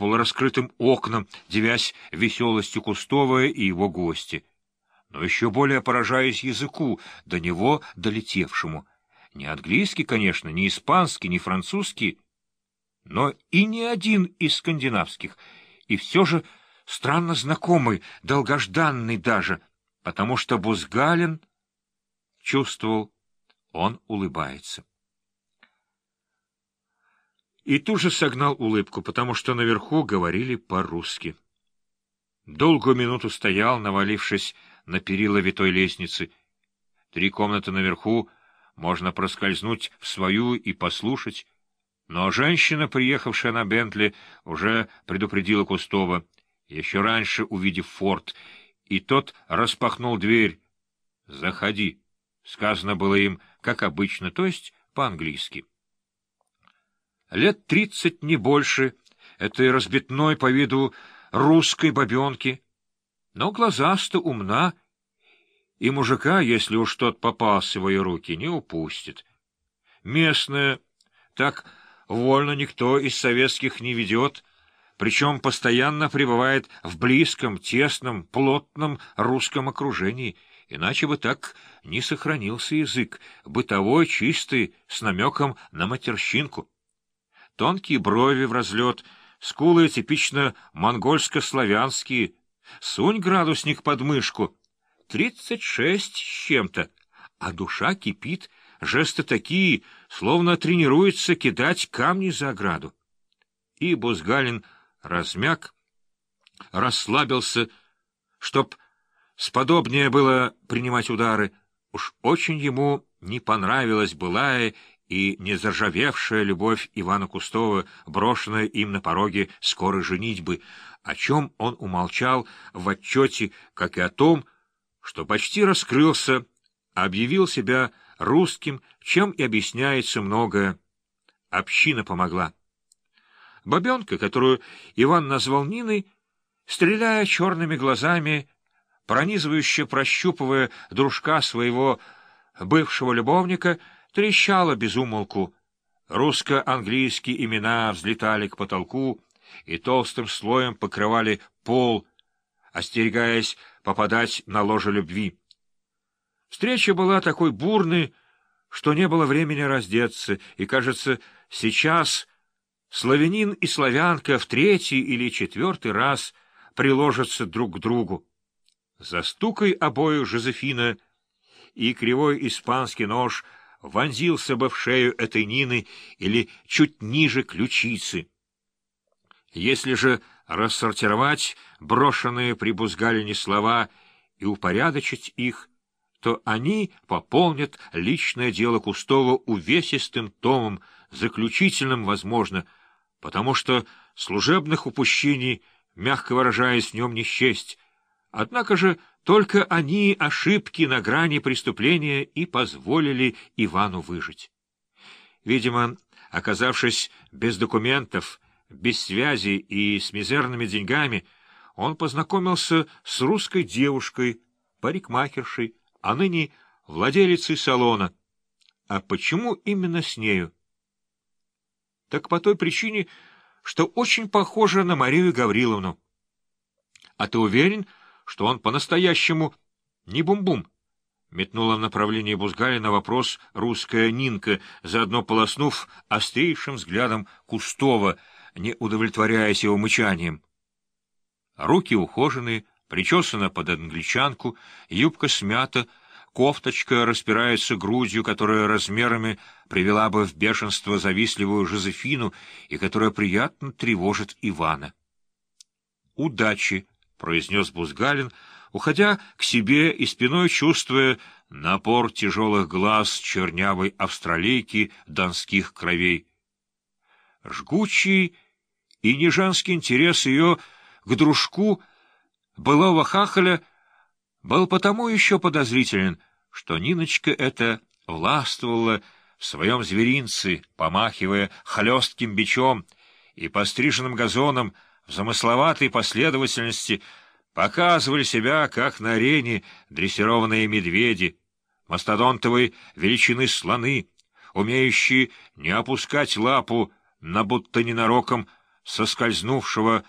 полураскрытым окнам, девясь веселостью Кустова и его гости. Но еще более поражаясь языку, до него долетевшему. Не английский, конечно, не испанский, не французский, но и не один из скандинавских, и все же странно знакомый, долгожданный даже, потому что Бузгалин чувствовал, он улыбается. И тут же согнал улыбку, потому что наверху говорили по-русски. Долгую минуту стоял, навалившись на перила витой лестницы. Три комнаты наверху, можно проскользнуть в свою и послушать. Но женщина, приехавшая на Бентли, уже предупредила Кустова, еще раньше увидев форт, и тот распахнул дверь. «Заходи», — сказано было им, как обычно, то есть по-английски. Лет тридцать, не больше, этой разбитной по виду русской бабенки, но глазаста умна, и мужика, если уж тот попался в ее руки, не упустит. Местная, так вольно никто из советских не ведет, причем постоянно пребывает в близком, тесном, плотном русском окружении, иначе бы так не сохранился язык, бытовой, чистый, с намеком на матерщинку. Тонкие брови в разлет, скулы типично монгольско-славянские. Сунь градусник под мышку. Тридцать шесть с чем-то. А душа кипит, жесты такие, словно тренируется кидать камни за ограду. И Бузгалин размяк, расслабился, чтоб сподобнее было принимать удары. Уж очень ему не понравилась былая и не заржавевшая любовь Ивана Кустова, брошенная им на пороге скорой женитьбы, о чем он умолчал в отчете, как и о том, что почти раскрылся, объявил себя русским, чем и объясняется многое. Община помогла. Бабенка, которую Иван назвал Ниной, стреляя черными глазами, пронизывающе прощупывая дружка своего бывшего любовника, трещала без умолку. Русско-английские имена взлетали к потолку и толстым слоем покрывали пол, остерегаясь попадать на ложе любви. Встреча была такой бурной, что не было времени раздеться, и, кажется, сейчас славянин и славянка в третий или четвертый раз приложатся друг к другу. Застукай обоих Жозефина, и кривой испанский нож — вонзился бы в шею этой Нины или чуть ниже ключицы. Если же рассортировать брошенные при Бузгалине слова и упорядочить их, то они пополнят личное дело Кустова увесистым томом, заключительным, возможно, потому что служебных упущений, мягко выражаясь, в нем не счесть. Однако же только они, ошибки на грани преступления, и позволили Ивану выжить. Видимо, оказавшись без документов, без связи и с мизерными деньгами, он познакомился с русской девушкой, парикмахершей, а ныне владелицей салона. А почему именно с нею? Так по той причине, что очень похожа на Марию Гавриловну. А ты уверен, что он по-настоящему не бум-бум. Метнула в направлении Бузгалина вопрос русская Нинка, заодно полоснув острейшим взглядом Кустова, не удовлетворяясь его мычанием. Руки ухоженные, причесана под англичанку, юбка смята, кофточка распирается грудью, которая размерами привела бы в бешенство завистливую Жозефину и которая приятно тревожит Ивана. «Удачи!» Произнес Бузгалин, уходя к себе и спиной чувствуя напор тяжелых глаз чернявой австралийки донских кровей. Жгучий и нежанский интерес ее к дружку былого хахаля был потому еще подозрителен, что Ниночка эта властвовала в своем зверинце, помахивая хлестким бичом и постриженным газоном, в замысловатой последовательности показывали себя, как на арене дрессированные медведи, мастодонтовой величины слоны, умеющие не опускать лапу на будто ненароком соскользнувшего